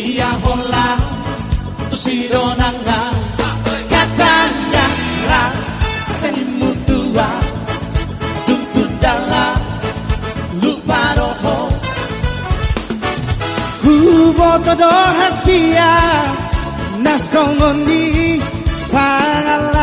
dia tu Tushiro nanga Katanya seni mutua Tunggu dala, lupa roho. Kubo kodoh hasia Nasongondi pangalan.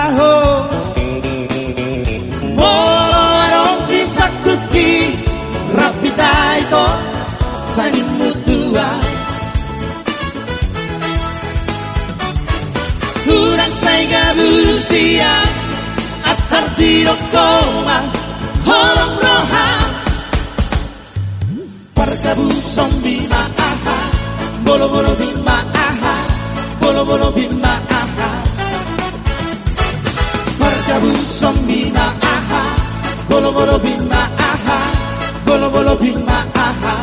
Kurang saya berusia Atar dirokoma Holong roha Perkabu sombi aha Bolo bolo bimba aha Bolo bolo bimba aha Perkabu sombi aha Bolo bolo bimba aha Bolo bolo bimba aha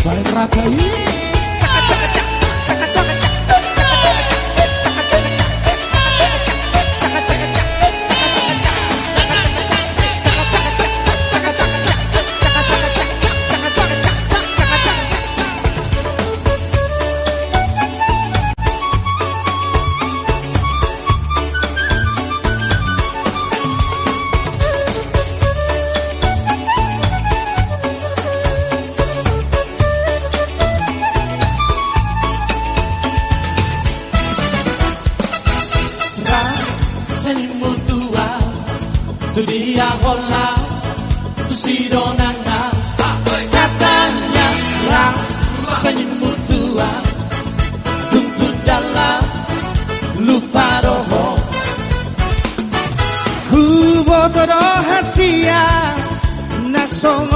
Baik rata ini senyummu Tu dia bola Tu si donanga Katanya? Lah senyummu tua Tuntut dalam lupa roho. Hubo rahasia Nasongondi pangalaho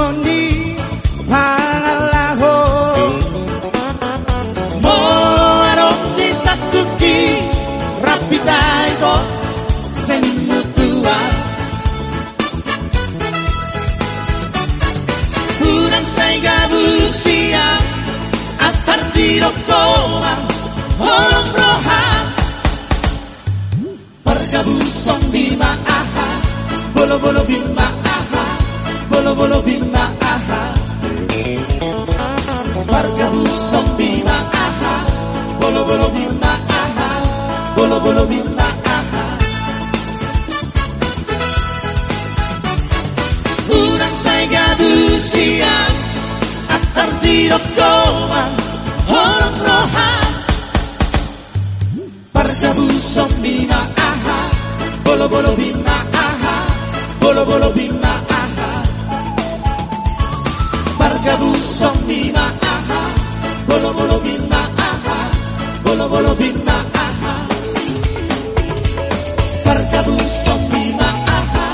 Atar dirokoma Holong roha. Pergabu song bima aha Bolo bolo bima aha Bolo bolo bima aha. Pergabu song bima aha Bolo bolo bima aha Bolo bolo bima aha. Kurang saya busia Atar dirokoma Song bima aha. Bolo bolo bima aha. Bolo bolo bima aha. Pergabu song bima aha. Bolo bolo bima aha. Bolo bolo bima aha. Pergabu song bima aha.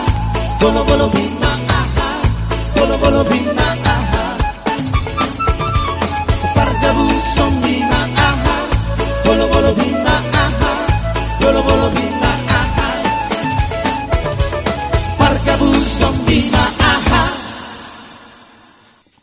Bolo bolo bima aha. Bolo bolo bima